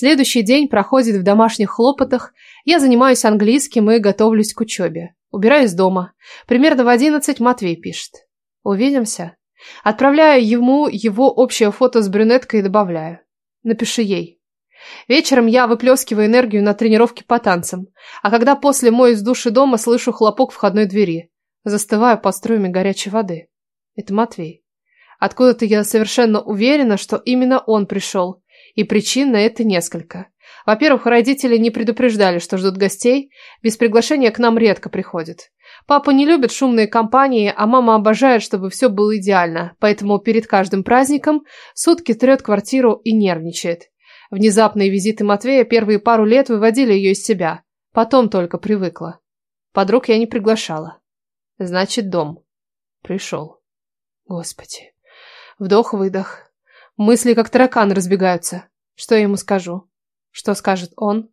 Следующий день проходит в домашних хлопотах. Я занимаюсь английским и готовлюсь к учебе. Убираюсь дома. Примерно в одиннадцать Матвей пишет. Увидимся. Отправляю ему его общее фото с брюнеткой и добавляю. Напиши ей. Вечером я выплескиваю энергию на тренировки по танцам, а когда после моюсь души дома, слышу хлопок входной двери. Застываю под струями горячей воды. Это Матвей. Откуда-то я совершенно уверена, что именно он пришел, и причин на это несколько. Во-первых, родители не предупреждали, что ждут гостей, без приглашения к нам редко приходят. Папа не любит шумные компании, а мама обожает, чтобы все было идеально, поэтому перед каждым праздником сутки трет квартиру и нервничает. Внезапные визиты Матвея первые пару лет выводили ее из себя, потом только привыкла. Подруг я не приглашала. Значит, дом. Пришел. Господи. Вдох-выдох. Мысли как тараканы разбегаются. Что я ему скажу? Что скажет он?